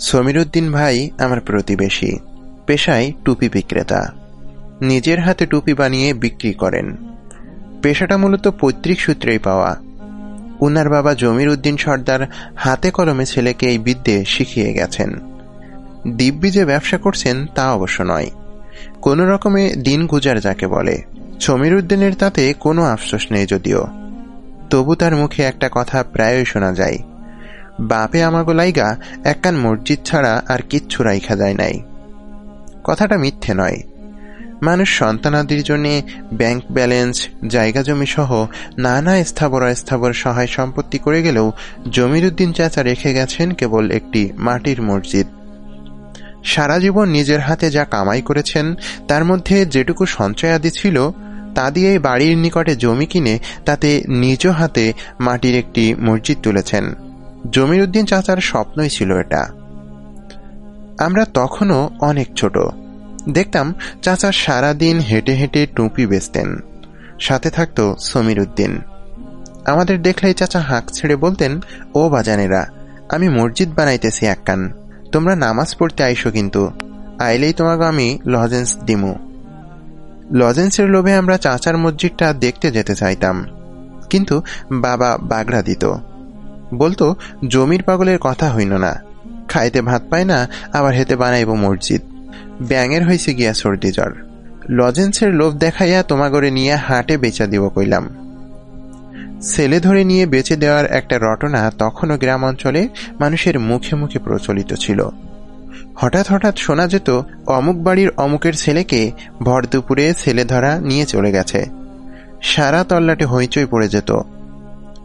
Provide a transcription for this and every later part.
সমীরুদ্দিন ভাই আমার প্রতিবেশী, পেশায় টুপি বিক্রেতা। নিজের হাতে টুপি বানিয়ে বিক্রি করেন। পেশাটা মূলত পৈতৃক সূত্রেই পাওয়া। উনার বাবা জমির উদ্দিন সর্দার হাতে কলমে ছেলেকে এই বিদ্যে শিখিয়ে গেছেন। দিব্যি যে ব্যবসা করছেন তা অবশ্য নয়। কোনো রকমে দিন গুজার যাকে বলে। সমীর উদ্দিনের তাতে কোনো আফসোস নেই যদিও। তবু তার মুখে একটা কথা প্রায়ই শোনা যায়। বাপে আমাগো লাইগা একখান মসজিদ ছাড়া আর কিচ্ছু রাইখা যায় নাই। কথাটা মিথ্যে নয়। মানুষ সন্তানাদির জন্য ব্যাংক ব্যালেন্স, জায়গা জমি সহ নানা স্থাবর অস্থাবর সহায় সম্পত্তি করে গেলেও জমিরুদ্দিন চাচা রেখে গেছেন কেবল একটি মাটির মসজিদ। সারা জীবন নিজের হাতে যা কামাই করেছেন, তার মধ্যে যেটুকু সঞ্চয় আদি ছিল, তা দিয়ে বাড়ির নিকটে জমি কিনে তাতে নিজ হাতে মাটির একটি মসজিদ তুলেছেন। জমিরুদ্দিন চাচার স্বপ্নই ছিল এটা। আমরা তখনও অনেক ছোট। দেখতাম চাচা সারা দিন হেঁটে হেঁটে টুপি বেচতেন। সাথে থাকত সমীর উদ্দিন আমাদের দেখলেই চাচা হাঁক ছেড়ে বলতেন, ও বাজানেরা, আমি মসজিদ বানাইতেছি এককান তোমরা নামাজ পড়তে আইসো কিন্তু। আইলেই তোমাকে আমি লজেন্স দিমু। লজেন্সের লোভে আমরা চাচার মসজিদটা দেখতে যেতে চাইতাম। কিন্তু বাবা বাগড়া দিত। বলতো, জমির পাগলের কথা হইল না। খাইতে ভাত পায় না, আবার হেতে বানাইব মসজিদ। ব্যাঙের হয়েছে গিয়া সর্দি জ্বর। লজেন্সের লোভ দেখাইয়া তোমাগরে নিয়ে হাটে বেচা দিব কইলাম। ছেলে ধরে নিয়ে বেঁচে দেওয়ার একটা রটনা তখনও গ্রাম অঞ্চলে মানুষের মুখে মুখে প্রচলিত ছিল। হঠাৎ হঠাৎ শোনা যেত, অমুক বাড়ির অমুকের ছেলেকে ভর দুপুরে ছেলে ধরা নিয়ে চলে গেছে। সারা তল্লাটে হইচই পড়ে যেত।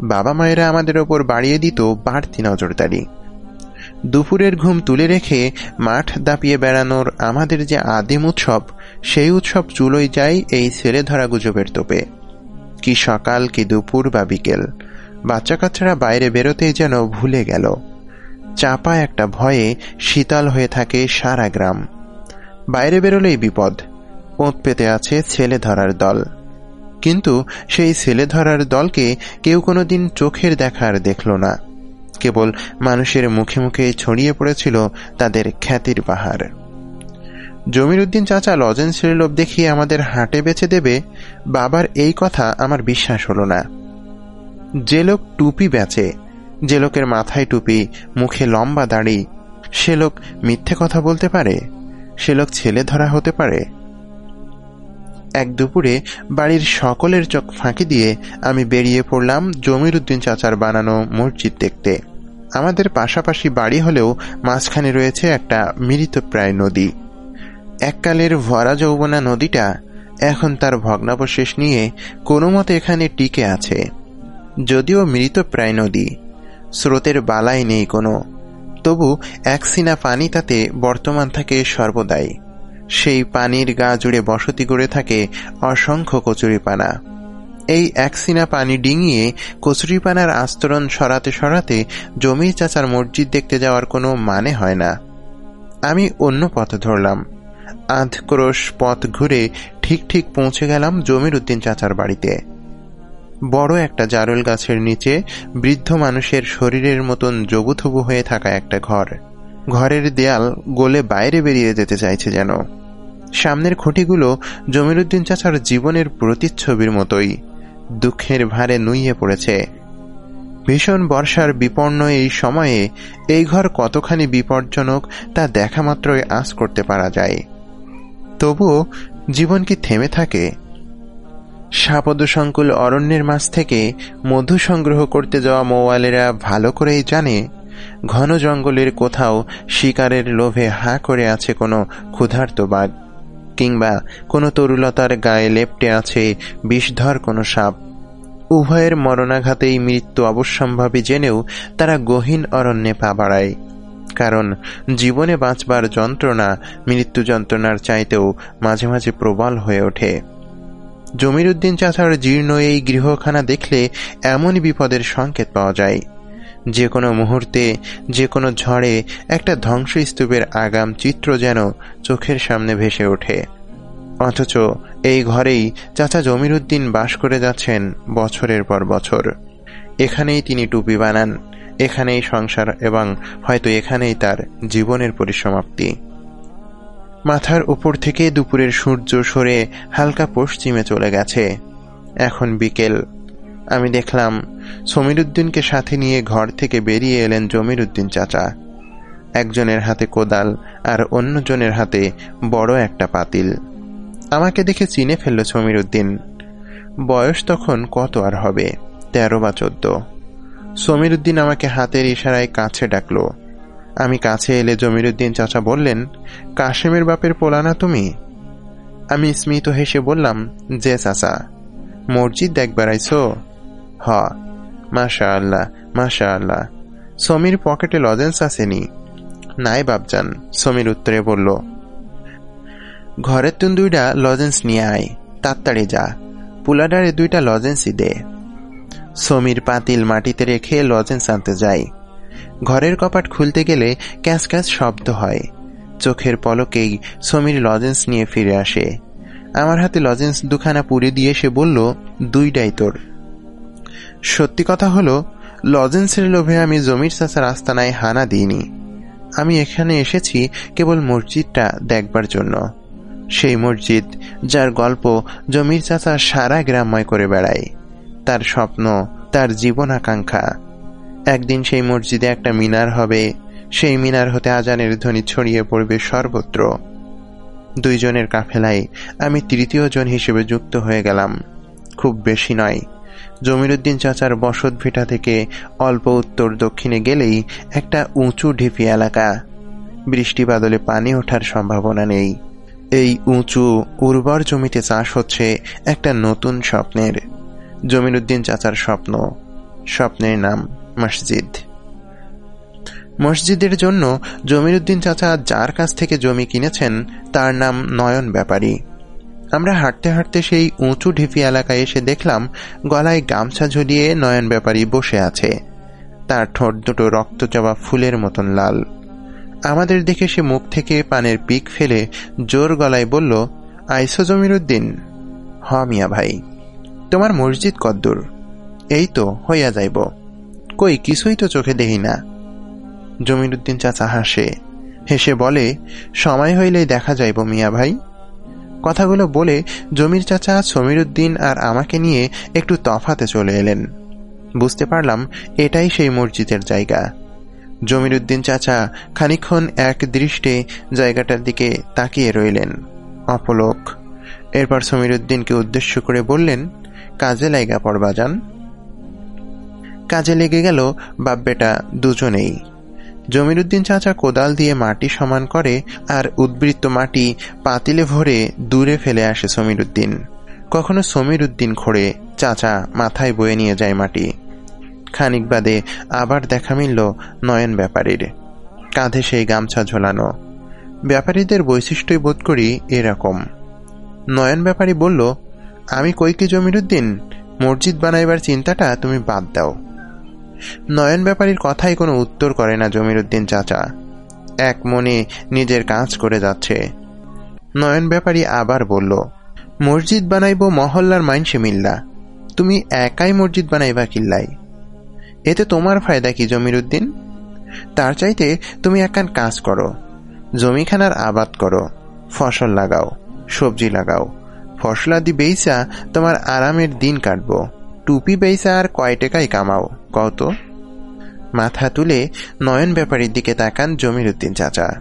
বাবা মায়েরা আমাদের ওপর বাড়িয়ে দিত বাড়তি নজরদারি। দুপুরের ঘুম তুলে রেখে মাঠ দাপিয়ে বেড়ানোর আমাদের যে আদিম উৎসব, সেই উৎসব চুলোই যায় এই ছেলে ধরা গুজবের তোপে। কি সকাল, কি দুপুর বা বিকেল। বাচ্চা কাচ্চারা বাইরে বেরোতেই যেন ভুলে গেল। চাপা একটা ভয়ে শীতল হয়ে থাকে সারা গ্রাম। বাইরে বেরোলেই বিপদ। পোঁত পেতে আছে ছেলে ধরার দল। কিন্তু সেই ছেলে ধরার দলকে কেউ কোনোদিন চোখের দেখার দেখল না। কেবল মানুষের মুখে মুখে ছড়িয়ে পড়েছিল তাদের খ্যাতির পাহাড়। জমির উদ্দিন চাচা লজেন্সের লোভ দেখিয়ে আমাদের হাটে বেছে দেবে, বাবার এই কথা আমার বিশ্বাস হলো না। যে লোক টুপি বেচে, যে লোকের মাথায় টুপি, মুখে লম্বা দাড়ি, সে লোক মিথ্যে কথা বলতে পারে, সে লোক ছেলে ধরা হতে পারে এক দুপুরে বাড়ির সকলের চোখ ফাঁকি দিয়ে আমি বেরিয়ে পড়লাম জমির উদ্দিন চাচার বানানো মসজিদ দেখতে। আমাদের পাশাপাশি বাড়ি হলেও মাঝখানে রয়েছে একটা মৃতপ্রায় নদী। এককালের ভরা যৌবনা নদীটা এখন তার ভগ্নাবশেষ নিয়ে কোনো মতে এখানে টিকে আছে। যদিও মৃতপ্রায় নদী, স্রোতের বালাই নেই কোনো, তবু এক সিনা পানি তাতে বর্তমান থাকে সর্বদাই। সেই পানির গা জুড়ে বসতি গড়ে থাকে অসংখ্য কচুরিপানা। এই একসিনা পানি ডিঙিয়ে কচুরিপানার আস্তরণ সরাতে সরাতে জমির চাচার মসজিদ দেখতে যাওয়ার কোনো মানে হয় না। আমি অন্য পথ ধরলাম। আধ ক্রোশ পথ ঘুরে ঠিক ঠিক পৌঁছে গেলাম জমির উদ্দিন চাচার বাড়িতে। বড় একটা জারুল গাছের নিচে বৃদ্ধ মানুষের শরীরের মতন জবুথবু হয়ে থাকা একটা ঘর। ঘরের দেয়াল গোলে বাইরে বেরিয়ে যেতে চাইছে যেন। সামনের খুঁটিগুলো জমিরুদ্দিন চাচার জীবনের প্রতিচ্ছবির মতোই। দুঃখের ভারে নুইয়ে পড়েছে। ভীষণ বর্ষার বিপন্ন এই সময়ে এই ঘর কতখানি বিপজ্জনক তা দেখা মাত্রই আঁচ করতে পারা যায়। তবুও জীবন কি থেমে থাকে? সাপদসংকুল অরণ্যের মাছ থেকে মধু সংগ্রহ করতে যাওয়া মৌয়ালেরা ভালো করেই জানে ঘন জঙ্গলের কোথাও শিকারের লোভে হা করে আছে কোনো ক্ষুধার্ত বাঘ, কিংবা কোনো তরুলতার গায়ে লেপটে আছে বিষধর কোনো সাপ। উভয়ের মরণাঘাতেই মৃত্যু অবশ্যম্ভাবী জেনেও তারা গহীন অরণ্যে পা বাড়ায়। কারণ জীবনে বাঁচবার যন্ত্রণা মৃত্যু যন্ত্রণার চাইতেও মাঝে মাঝে প্রবল হয়ে ওঠে। জমির উদ্দিন চাচার জীর্ণ এই গৃহখানা দেখলে এমনই বিপদের সংকেত পাওয়া যায়। যে কোনো মুহূর্তে, যে কোনো ঝড়ে একটা ধ্বংসস্তূপের আগাম চিত্র যেন চোখের সামনে ভেসে ওঠে। অথচ এই ঘরেই চাচা জমির উদ্দিন বাস করে যাচ্ছেন বছরের পর বছর। এখানেই তিনি টুপি বানান, এখানেই সংসার এবং হয়তো এখানেই তার জীবনের পরিসমাপ্তি। মাথার উপর থেকে দুপুরের সূর্য সরে হালকা পশ্চিমে চলে গেছে। এখন বিকেল আমি দেখলাম, সমীরুদ্দিনকে সাথে নিয়ে ঘর থেকে বেরিয়ে এলেন জমিরুদ্দিন চাচা। একজনের হাতে কোদাল আর অন্যজনের হাতে বড় একটা পাতিল। আমাকে দেখে চিনে ফেলল সমীরুদ্দিন। বয়স তখন কত আর হবে? তেরো বা চোদ্দ। সমীরুদ্দিন আমাকে হাতের ইশারায় কাছে ডাকল। আমি কাছে এলে জমিরুদ্দিন চাচা বললেন, কাশেমের বাপের পোলা না তুমি? আমি স্মিত হেসে বললাম, যে চাচা। মসজিদ দেখবার আইছো? হ মাশা আল্লাহ মাশা আল্লাহ সমীর পকেটে লজেন্স আসেনি। নাই বাপজান, সমীর উত্তরে বলল, ঘরের তুন দুইটা লজেন্স নিয়ে আয়, তাড়াতাড়ি যা, পুলাডারে দুইটা লজেন্সই দে। সমীর পাতিল মাটিতে রেখে লজেন্স আনতে যায়। ঘরের কপাট খুলতে গেলে ক্যাঁচ ক্যাঁচ শব্দ হয়। চোখের পলকেই সমীর লজেন্স নিয়ে ফিরে আসে। আমার হাতে লজেন্স দুখানা পুড়ে দিয়ে, সে বলল, দুইটাই তোর। সত্যি কথা হলো, লজেন্সের লোভে আমি জমির চাষার আস্তানায় হানা দিইনি। আমি এখানে এসেছি কেবল মসজিদটা দেখবার জন্য। সেই মসজিদ, যার গল্প জমির চাচা সারা গ্রামময় করে বেড়ায়। তার স্বপ্ন, তার জীবন আকাঙ্ক্ষা। একদিন সেই মসজিদে একটা মিনার হবে। সেই মিনার হতে আজানের ধ্বনি ছড়িয়ে পড়বে সর্বত্র। দুইজনের কাফেলায় আমি তৃতীয় জন হিসেবে যুক্ত হয়ে গেলাম। খুব বেশি নয় জমিরুদ্দিন চাচার বসত ভিটা থেকে অল্প উত্তর দক্ষিণে গেলেই একটা উঁচু ঢিপি এলাকা। বৃষ্টি বাদলে পানি ওঠার সম্ভাবনা নেই। এই উঁচু, উর্বর জমিতে চাষ হচ্ছে একটা নতুন স্বপ্নের। জমিরুদ্দিন চাচার স্বপ্ন। স্বপ্নের নাম মসজিদ। মসজিদের জন্য জমিরুদ্দিন চাচা যার কাছ থেকে জমি কিনেছেন, তার নাম নয়ন ব্যাপারী। আমরা হাঁটতে হাঁটতে সেই উঁচু ঢিপি এলাকায় এসে দেখলাম, গলায় গামছা ঝুলিয়ে নয়ন ব্যাপারী বসে আছে। তার ঠোঁট দুটো রক্তচাপা ফুলের মতন লাল। আমাদের দেখে সে মুখ থেকে পানের পিক ফেলে জোর গলায় বলল, আইসো জমিরুদ্দিন। হ মিয়া ভাই। তোমার মসজিদ কদ্দুর? এই তো, হইয়া যাইব। কই, কিছুই তো চোখে দেখি না। জমিরুদ্দিন চাচা হাসে। হেসে বলে, সময় হইলেই দেখা যাইব মিয়া ভাই। কথাগুলো বলে জমির চাচা সমীরুদ্দিন আর আমাকে নিয়ে একটু তফাতে চলে এলেন। বুঝতে পারলাম এটাই সেই মসজিদের জায়গা। জমিরুদ্দিন চাচা খানিক্ষণ এক দৃষ্টে জায়গাটার দিকে তাকিয়ে রইলেন। অপলোক। এরপর সমীরুদ্দিনকে উদ্দেশ্য করে বললেন, কাজে লাইগা পড়বা যান কাজে লেগে গেল বাপ বেটা দুজনেই। জমিরুদ্দিন চাচা কোদাল দিয়ে মাটি সমান করে আর উদ্বৃত্ত মাটি পাতিলে ভরে দূরে ফেলে আসে সমীরুদ্দিন। কখনো সমীরুদ্দিন খোড়ে, চাচা মাথায় বয়ে নিয়ে যায় মাটি। খানিক বাদে আবার দেখা মিলল নয়ন ব্যাপারীর। কাঁধে সেই গামছা ঝোলানো। ব্যাপারীদের বৈশিষ্ট্যই বোধ করি এরকম। নয়ন ব্যাপারী বলল, আমি কই কি জমিরুদ্দিন? মসজিদ বানাইবার চিন্তাটা তুমি বাদ দাও। নয়ন ব্যাপারীর কথাই কোনো উত্তর করে না জমিরুদ্দিন চাচা। এক মনে নিজের কাজ করে যাচ্ছে। নয়ন ব্যাপারী আবার বলল, মসজিদ বানাইব মহল্লার মাইনসে মিল্লা। তুমি একাই মসজিদ বানাইবা কিল্লাই। এতে তোমার ফায়দা কি জমিরুদ্দিন? তার চাইতে তুমি একখান কাজ করো। জমিখানার আবাদ করো। ফসল লাগাও, সবজি লাগাও। ফসলাদি বেইসা তোমার আরামের দিন কাটবো। টুপি বেইসা আর কয় টাকাই কামাও কত মাথা তুলে নয়ন ব্যাপারীর দিকে তাকান জমিরুদ্দিন চাচা।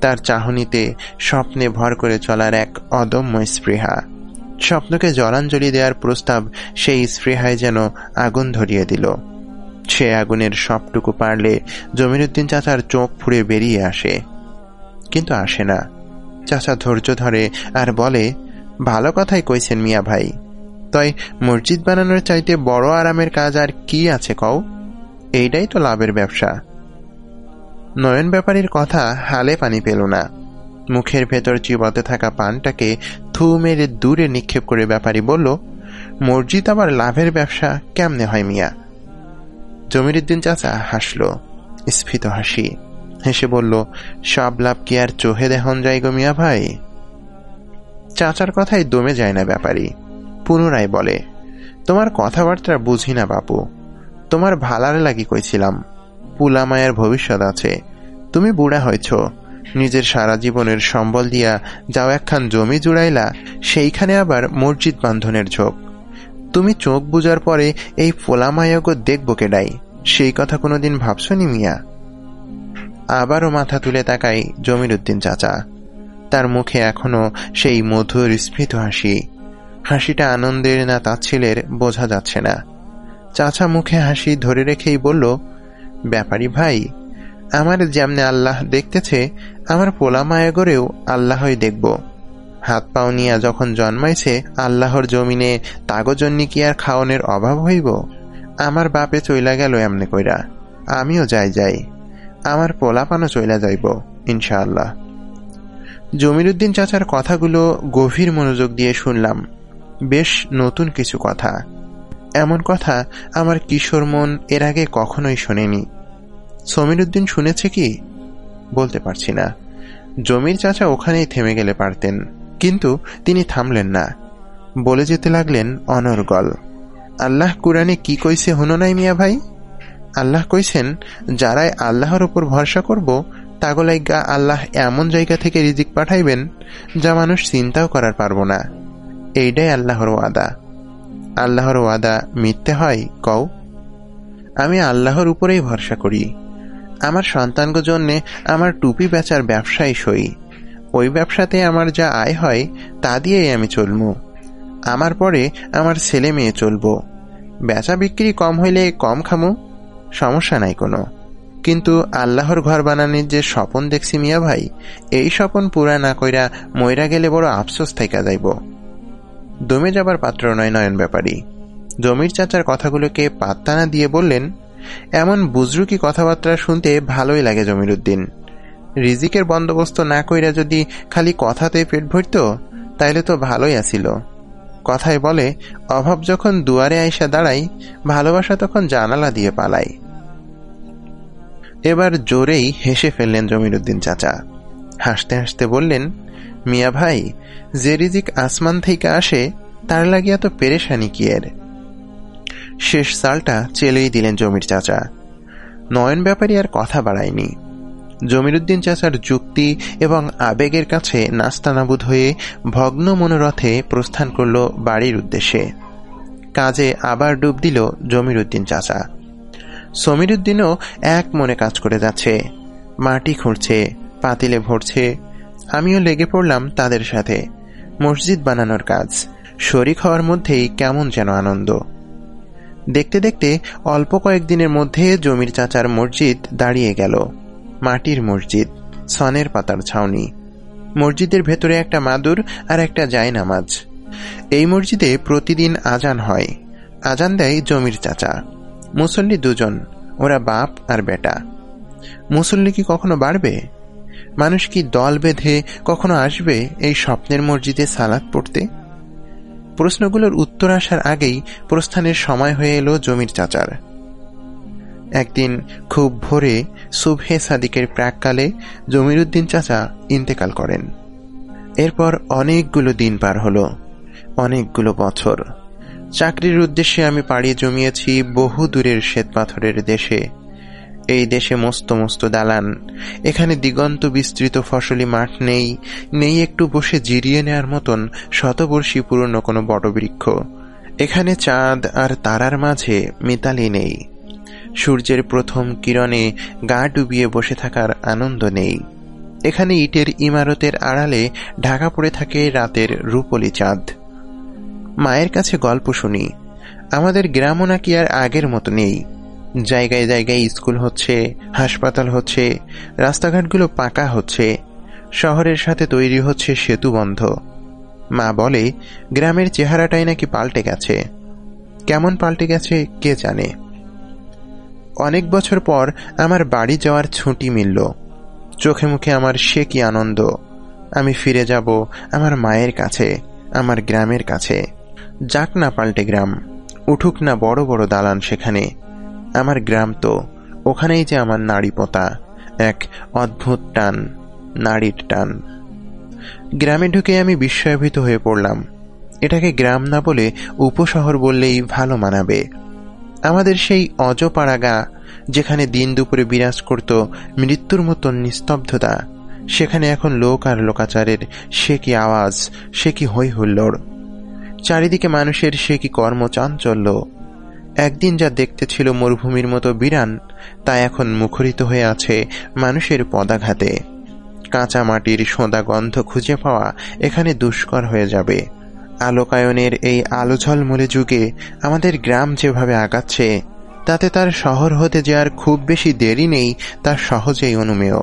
তার চাহনিতে স্বপ্নে ভর করে চলার এক অদম্য স্পৃহা। স্বপ্নকে জলাঞ্জলি দেওয়ার প্রস্তাব সেই স্পৃহায় যেন আগুন ধরিয়ে দিল। সে আগুনের সবটুকু পারলে জমিরুদ্দিন চাচার চোখ ফুড়ে বেরিয়ে আসে। কিন্তু আসে না। চাচা ধৈর্য ধরে আর বলে, ভালো কথাই কইছেন মিয়া ভাই। তয় মসজিদ বানানোর চাইতে বড় আরামের কাজ আর কি আছে কও? এইটাই তো লাভের ব্যবসা। নয়ন ব্যাপারীর কথা হালে পানি পেল না। মুখের ভেতর চিবতে থাকা পানটাকে থু মেরে দূরে নিক্ষেপ করে ব্যাপারী বলল, মসজিদ আবার লাভের ব্যবসা কেমনে হয় মিয়া? জমিরুদ্দিন চাচা হাসল, স্ফীত হাসি। হেসে বলল, সব লাভ কি আর চোহে দেহন যাই গো মিয়া ভাই? চাচার কথাই দমে যায় না ব্যাপারী। পুনরায় বলে, তোমার কথাবার্তা বুঝি না বাপু। তোমার ভালার লাগি কইছিলাম। পুলামায়ের ভবিষ্যৎ আছে। তুমি বুড়া হয়েছ। নিজের সারা জীবনের সম্বল দিয়া যাও একখান জমি জুড়াইলা, সেইখানে আবার মসজিদ বান্ধনের ঝোঁক তুমি চোখ বুজার পরে এই পোলামায়গ দেখব কেডাই? সেই কথা কোনোদিন ভাবছনি মিয়া? আবারও মাথা তুলে তাকাই জমির উদ্দিন চাচা। তার মুখে এখনও সেই মধুর স্ফীত হাসি। হাসিটা আনন্দের না তাচ্ছিলের বোঝা যাচ্ছে না। চাচা মুখে হাসি ধরে রেখেই বলল, ব্যাপারী ভাই, আমার যেমনে আল্লাহ দেখতেছে, আমার পোলা মায়াগরেও আল্লাহই দেখব। হাত পাও নিয়া যখন জন্মাইছে, আল্লাহর জমিনে তাগজন্যি কি আর খাওয়ানোর অভাব হইব? আমার বাপে চইলা গেল এমনি কইরা। আমিও যাই যাই। আমার পোলাপানও চইলা যাইব, ইনশাআল্লাহ। জমিরুদ্দিন চাচার কথাগুলো গভীর মনোযোগ দিয়ে শুনলাম। বেশ নতুন কিছু কথা। এমন কথা আমার কিশোর মন এর আগে কখনোই শোনেনি। সমীরুদ্দিন শুনেছে কি? বলতে পারছি না। জমির চাচা ওখানেই থেমে গেলে পারতেন, কিন্তু তিনি থামলেন না। বলে যেতে লাগলেন অনর্গল। আল্লাহ কুরআনে কি কইছে হনো নাই মিয়া ভাই? আল্লাহ কইছেন, যারাই আল্লাহর উপর ভরসা করব তাগলাইগা আল্লাহ এমন জায়গা থেকে রিজিক পাঠাইবেন, যা মানুষ চিন্তাও করার পারব না। এইটাই আল্লাহর ওয়াদা। আল্লাহর ওয়াদা মিথ্যে হয়? কও। আমি আল্লাহর উপরেই ভরসা করি। আমার সন্তানগো জন্যে আমার টুপি বেচার ব্যবসায় সই। ওই ব্যবসাতে আমার যা আয় হয়, তা দিয়েই আমি চলমু। আমার পরে আমার ছেলে মেয়ে চলব। বেচা বিক্রি কম হইলে কম খামু, সমস্যা নাই কোনো। কিন্তু আল্লাহর ঘর বানানির যে স্বপন দেখছি মিয়া ভাই, এই স্বপন পুরা না কইরা ময়রা গেলে বড় আফসোস থাইকা যাইব। দমে যাবার পাত্র নয় নয়ন ব্যাপারী। জমির চাচার কথাগুলোকে পাত্তা না দিয়ে বললেন, এমন বুজরুকি কথাবার্তা শুনতে ভালোই লাগে জমির উদ্দিন রিজিকের বন্দোবস্ত না কইরা যদি খালি কথাতে পেট ভরত, তাইলে তো ভালোই আসিল কথায় বলে, অভাব যখন দুয়ারে আইসা দাঁড়াই ভালোবাসা তখন জানালা দিয়ে পালাই এবার জোরেই হেসে ফেললেন জমিরুদ্দিন চাচা। হাসতে হাসতে বললেন মিয়া ভাই, যে রিজিক আসমান থেকে আসে, তার লাগিয়া তো পেরেশানি কি এর? শেষ সালটা চেলেই দিলেন জমির চাচা। নয়ন ব্যাপারী আর কথা বাড়ায়নি। জমিরুদ্দিন চাচার যুক্তি এবং আবেগের কাছে নাস্তানাবুদ হয়ে ভগ্ন মনোরথে প্রস্থান করল বাড়ির উদ্দেশ্যে। কাজে আবার ডুব দিল জমিরুদ্দিন চাচা। সমীরুদ্দিনও এক মনে কাজ করে যাচ্ছে। মাটি খুঁড়ছে, পাতিলে ভরছে আমিও লেগে পড়লাম তাদের সাথে। মসজিদ বানানোর কাজ। শরিক হওয়ার মধ্যেই কেমন যেন আনন্দ। দেখতে দেখতে অল্প কয়েকদিনের মধ্যে জমির চাচার মসজিদ দাঁড়িয়ে গেল। মাটির মসজিদ, সনের পাতার ছাউনি। মসজিদের ভেতরে একটা মাদুর আর একটা জায়নামাজ। এই মসজিদে প্রতিদিন আজান হয়। আজান দেয় জমির চাচা। মুসল্লি দুজন, ওরা বাপ আর বেটা। মুসল্লি কি কখনো বাড়বে? মানুষ কি দল বেঁধে কখনো আসবে এই স্বপ্নের মসজিদে সালাদ পড়তে? প্রশ্নগুলোর উত্তর আসার আগেই প্রস্থানের সময় হয়ে এলো জমির চাচার। একদিন খুব ভোরে সুবহে সাদিকের প্রাককালে জমিরুদ্দিন চাচা ইন্তেকাল করেন। এরপর অনেকগুলো দিন পার হলো, অনেকগুলো বছর। চাকরির উদ্দেশ্যে আমি পাড়িয়ে জমিয়েছি বহু দূরের শ্বেতপাথরের দেশে এই দেশে মস্ত মস্ত দালান। এখানে দিগন্ত বিস্তৃত ফসলি মাঠ নেই নেই একটু বসে জিরিয়ে নেয়ার মতন শতবর্ষী পুরনো কোনো বটবৃক্ষ। এখানে চাঁদ আর তারার মাঝে মিতালি নেই। সূর্যের প্রথম কিরণে গা ডুবিয়ে বসে থাকার আনন্দ নেই। এখানে ইটের ইমারতের আড়ালে ঢাকা পড়ে থাকে রাতের রূপলি চাঁদ। মায়ের কাছে গল্প শুনি। আমাদের গ্রামও নাকি আর আগের মতো নেই। জায়গায় জায়গায় স্কুল হচ্ছে, হাসপাতাল হচ্ছে, রাস্তাঘাটগুলো পাকা হচ্ছে, শহরের সাথে তৈরি হচ্ছে সেতু বন্ধ। মা বলে, গ্রামের চেহারাটাই নাকি পাল্টে গেছে। কেমন পাল্টে গেছে কে জানে? অনেক বছর পর আমার বাড়ি যাওয়ার ছুটি মিলল। চোখে মুখে আমার সে কি আনন্দ। আমি ফিরে যাব আমার মায়ের কাছে, আমার গ্রামের কাছে। যাক না পাল্টে গ্রাম, উঠুক না বড় বড় দালান সেখানে। আমার গ্রাম তো, ওখানেই যে আমার নারী পোতা, এক অদ্ভুত টান নারীর টান। গ্রামে ঢুকে আমি বিস্ময়ভীত হয়ে পড়লাম। এটাকে গ্রাম না বলে উপশহর বললেই ভালো মানাবে। আমাদের সেই অজপাড়া গা, যেখানে দিন দুপুরে বিরাজ করত মৃত্যুর মতন নিস্তব্ধতা, সেখানে এখন লোক আর লোকাচারের সে কি আওয়াজ, সে কি হৈ হুল্লোড় চারিদিকে মানুষের সে কি কর্মচাঞ্চল্য একদিন যা দেখতে ছিল মরুভূমির মতো বিরান, তা এখন মুখরিত হয়ে আছে মানুষের পদাঘাতে। কাঁচা মাটির সোঁদা গন্ধ খুঁজে পাওয়া এখানে দুষ্কর হয়ে যাবে। আলোকায়নের এই আলো ঝলমলে যুগে আমাদের গ্রাম যেভাবে আগাচ্ছে, তাতে তার শহর হতে যাওয়ার খুব বেশি দেরি নেই তার সহজেই অনুমেয়।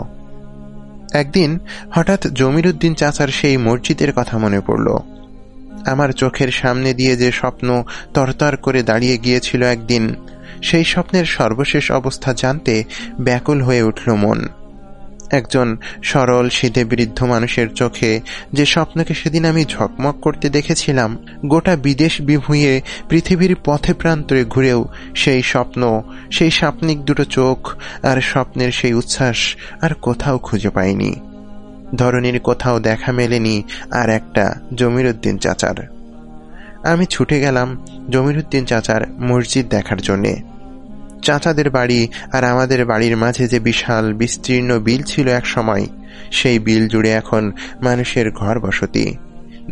একদিন হঠাৎ জমিরুদ্দিন চাচার সেই মসজিদের কথা মনে পড়ল। আমার চোখের সামনে দিয়ে যে স্বপ্ন তরতর করে দাঁড়িয়ে গিয়েছিল একদিন, সেই স্বপ্নের সর্বশেষ অবস্থা জানতে ব্যাকুল হয়ে উঠল মন। একজন সরল শীতে বৃদ্ধ মানুষের চোখে যে স্বপ্নকে সেদিন আমি ঝকমক করতে দেখেছিলাম, গোটা বিদেশ বিভুঁয়ে পৃথিবীর পথে প্রান্তরে ঘুরেও সেই স্বপ্ন, সেই স্বপ্নিক দুটো চোখ আর স্বপ্নের সেই উচ্ছ্বাস আর কোথাও খুঁজে পাইনি। ধরনীর কোথাও দেখা মেলেনি আর একটা জমিরুদ্দিন চাচার। আমি ছুটে গেলাম জমিরুদ্দিন চাচার মসজিদ দেখার জন্যে। চাচাদের বাড়ি আর আমাদের বাড়ির মাঝে যে বিশাল বিস্তীর্ণ বিল ছিল এক সময়, সেই বিল জুড়ে এখন মানুষের ঘর বসতি।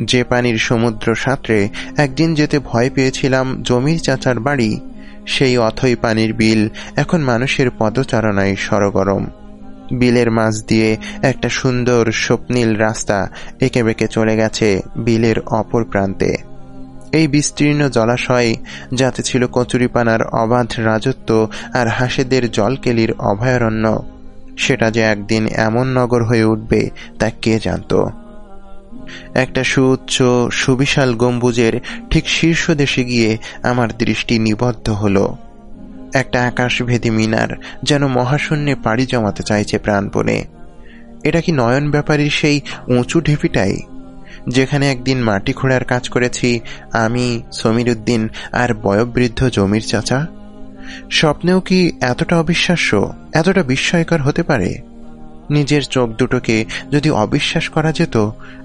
যে পানির সমুদ্র সাঁতরে একদিন যেতে ভয় পেয়েছিলাম জমির চাচার বাড়ি, সেই অথই পানির বিল এখন মানুষের পদচারণায় সরগরম। বিলের মাছ দিয়ে একটা সুন্দর স্বপ্নীল রাস্তা এঁকে বেঁকে চলে গেছে বিলের অপর প্রান্তে। এই বিস্তীর্ণ জলাশয়, যাতে ছিল কচুরিপানার অবাধ রাজত্ব আর হাসেদের জলকেলির অভয়ারণ্য, সেটা যে একদিন এমন নগর হয়ে উঠবে তা কে জানত? একটা সুউচ্চ, সুবিশাল গম্বুজের ঠিক শীর্ষ দেশে গিয়ে আমার দৃষ্টি নিবদ্ধ হলো। একটা আকাশভেদী মিনার যেন মহাশূন্যে পাড়ি জমাতে চাইছে প্রাণপণে। এটা কি নয়ন ব্যাপারীর সেই উঁচু ঢিপিটাই? যেখানে একদিন মাটি খোঁড়ার কাজ করেছি, আমি সমীর উদ্দিন আর বয়োবৃদ্ধ জমির চাচা? স্বপ্নেও কি এতটা অবিশ্বাস্য, এতটা বিস্ময়কর হতে পারে? নিজের চোখ দুটোকে যদি অবিশ্বাস করা যেত,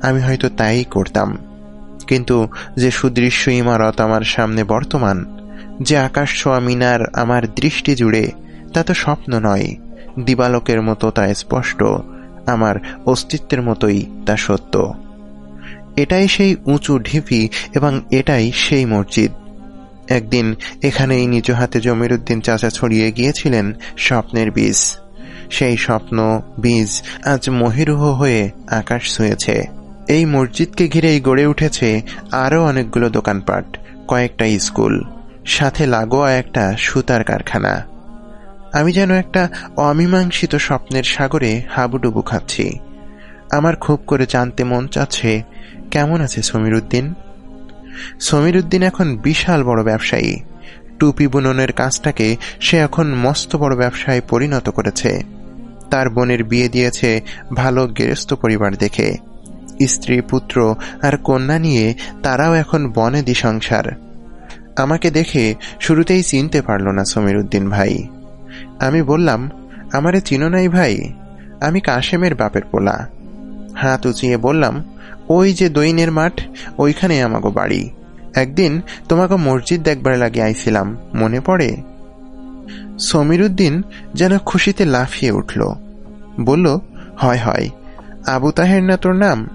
আমি হয়তো তাই করতাম। কিন্তু যে সুদৃশ্য ইমারত আমার সামনে বর্তমান যে আকাশ ছোঁয়া মিনার আমার দৃষ্টি জুড়ে, তা তো স্বপ্ন নয়। দিবালোকের মতো তা স্পষ্ট, আমার অস্তিত্বের মতোই তা সত্য। এটাই সেই উঁচু ঢিপি এবং এটাই সেই মসজিদ। একদিন এখানেই নিজ হাতে জমিরুদ্দিন চাচা ছড়িয়ে গিয়েছিলেন স্বপ্নের বীজ। সেই স্বপ্ন, বীজ আজ মহিরুহ হয়ে আকাশ ছুঁয়েছে। এই মসজিদকে ঘিরেই গড়ে উঠেছে আরও অনেকগুলো দোকানপাট, কয়েকটা স্কুল। সাথে লাগোয়া একটা সুতার কারখানা। আমি যেন একটা অমীমাংসিত স্বপ্নের সাগরে হাবুডুবু খাচ্ছি। আমার খুব করে জানতে মন চাচ্ছে, কেমন আছে সমীর উদ্দিন সমীর উদ্দিন এখন বিশাল বড় ব্যবসায়ী। টুপি বুননের কাজটাকে সে এখন মস্ত বড় ব্যবসায় পরিণত করেছে। তার বোনের বিয়ে দিয়েছে ভালো গেরস্ত পরিবার দেখে। স্ত্রী, পুত্র আর কন্যা নিয়ে তারাও এখন বনেদি সংসার। আমাকে দেখে শুরুতেই চিনতে পারল না সমীর উদ্দিন ভাই। আমি বললাম, আমারে চিনো নাই ভাই, আমি কাশেমের বাপের পোলা। হাত উঁচিয়ে বললাম, ওই যে দৈনের মাঠ, ওইখানে আমাগো বাড়ি। একদিন তোমাকে মসজিদ দেখবার লাগে আইছিলাম, মনে পড়ে? সমীর উদ্দিন যেন খুশিতে লাফিয়ে উঠল। বলল, হয় হয়, আবু তাহের না তোর নাম?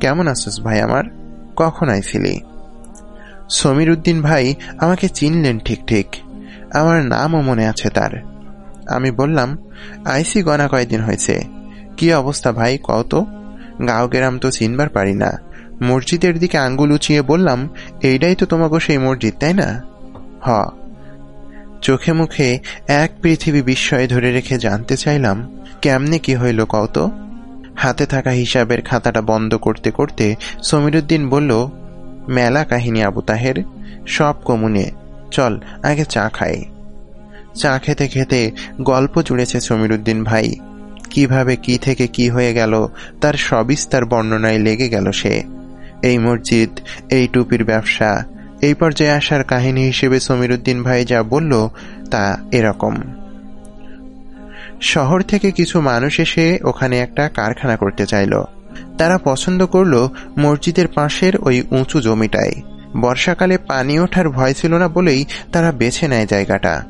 কেমন আছিস ভাই আমার? কখন আইছিলি? সমীর উদ্দিন ভাই আমাকে চিনলেন ঠিক ঠিক। আমার নামও মনে আছে তার। আমি বললাম, আইসি গনা কয়দিন হয়েছে? কি অবস্থা ভাই কত গাঁও গেরাম তো চিনবার পারি না। মসজিদের দিকে আঙ্গুল উঁচিয়ে বললাম, এইটাই তো তোমাকে সেই মসজিদ, তাই না? হ। চোখে মুখে এক পৃথিবী বিস্ময়ে ধরে রেখে জানতে চাইলাম, কেমনে কি হইল কত হাতে থাকা হিসাবের খাতাটা বন্ধ করতে করতে সমীরুদ্দিন বলল মেলা কাহিনী আবু তাহের, সব কমুনে, চল আগে চা খাই। চা খেতে খেতে গল্প জুড়েছে সমীরুদ্দিন ভাই। কীভাবে কি থেকে কি হয়ে গেল, তার সবিস্তার বর্ণনায় লেগে গেল সে। এই মসজিদ, এই টুপির ব্যবসা, এই পর্যায়ে আসার কাহিনী হিসেবে সমীরুদ্দিন ভাই যা বলল, তা এরকম। শহর থেকে কিছু মানুষ এসে ওখানে একটা কারখানা করতে চাইল। তারা পছন্দ করল মসজিদের পাশের ওই উঁচু জমিটায়। বর্ষাকালে পানি ওঠার ভয় ছিল না বলেই তারা বেছে নেয় জায়গাটা।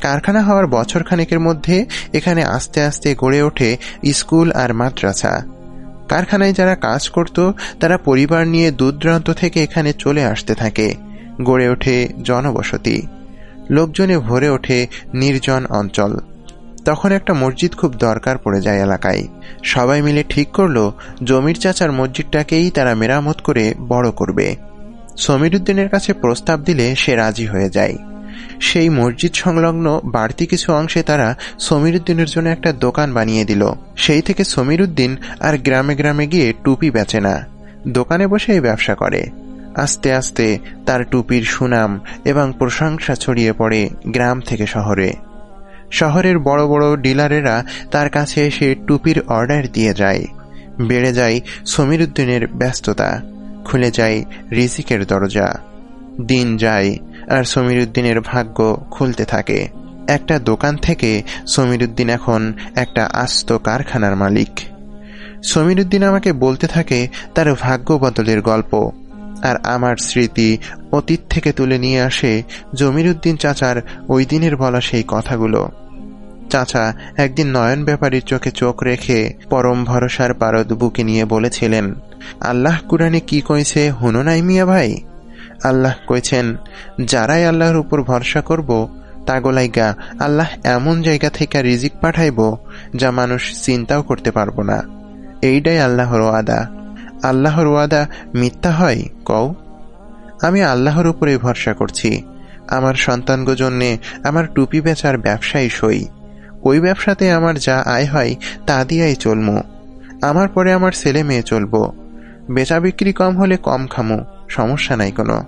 কারখানা হওয়ার বছর খানেকের মধ্যে এখানে আস্তে আস্তে গড়ে ওঠে স্কুল আর মাদ্রাসা। কারখানায় যারা কাজ করত, তারা পরিবার নিয়ে দূরদূরান্ত থেকে এখানে চলে আসতে থাকে। গড়ে ওঠে জনবসতি। লোকজনে ভরে ওঠে নির্জন অঞ্চল। তখন একটা মসজিদ খুব দরকার পড়ে যায় এলাকায়। সবাই মিলে ঠিক করল, জমির চাচার মসজিদটাকেই তারা মেরামত করে বড় করবে। সমীরুদ্দিনের কাছে প্রস্তাব দিলে সে রাজি হয়ে যায়। সেই মসজিদ সংলগ্ন বাড়তি কিছু অংশে তারা সমীরুদ্দিনের জন্য একটা দোকান বানিয়ে দিল। সেই থেকে সমীরুদ্দিন আর গ্রামে গ্রামে গিয়ে টুপি বেচে না। দোকানে বসেই ব্যবসা করে। আস্তে আস্তে তার টুপির সুনাম এবং প্রশংসা ছড়িয়ে পড়ে গ্রাম থেকে শহরে। শহরের বড় বড় ডিলারেরা তার কাছে এসে টুপির অর্ডার দিয়ে যায়। বেড়ে যায় সমীরুদ্দিনের ব্যস্ততা। খুলে যায় রিজিকের দরজা। দিন যায় আর সমীরুদ্দিনের ভাগ্য খুলতে থাকে। একটা দোকান থেকে সমীরুদ্দিন এখন একটা আস্ত কারখানার মালিক। সমীরুদ্দিন আমাকে বলতে থাকে তার ভাগ্য বদলের গল্প। আর আমার স্মৃতি অতীত থেকে তুলে নিয়ে আসে জমিরুদ্দিন চাচার ওই দিনের বলা সেই কথাগুলো। চাচা একদিন নয়ন ব্যাপারীর চোখে চোখ রেখে পরম ভরসার পারদ বুকে নিয়ে বলেছিলেন, আল্লাহ কুরানে কি কইছে হুনো নাই মিয়া ভাই? আল্লাহ কইছেন, যারাই আল্লাহর উপর ভরসা করব তাগোলাইগা আল্লাহ এমন জায়গা থেকে রিজিক পাঠাইব যা মানুষ চিন্তাও করতে পারব না। এইটাই আল্লাহর ওয়াদা। আল্লাহর ওয়াদা মিথ্যা হয়, কও। আমি আল্লাহর উপরে ভরসা করছি। আমার সন্তানগো জন্যে আমার টুপি বেচার ব্যবসায়ী সই। ওই ব্যবসাতে আমার যা আয় হয়, তা দিয়াই চলমু। আমার পরে আমার ছেলে মেয়ে চলবো। বেচা বিক্রি কম হলে কম খামু, সমস্যা নাই কোনো।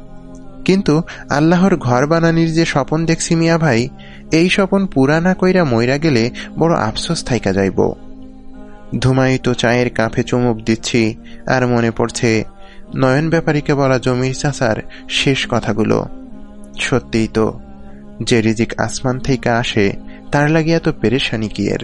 কিন্তু আল্লাহর ঘর বানানির যে স্বপন দেখছি মিয়া ভাই, এই স্বপন পুরা না কইরা মইরা গেলে বড় আফসোস থাইকা যাইব। ধুমায়িত চায়ের কাফে চুমুক দিচ্ছি, আর মনে পড়ছে, নয়ন ব্যাপারীকে বলা জমির চাচার শেষ কথাগুলো। সত্যিই তো, যে রিজিক আসমান থেকে আসে তার লাগিয়া তো পেরেশানি কি এর?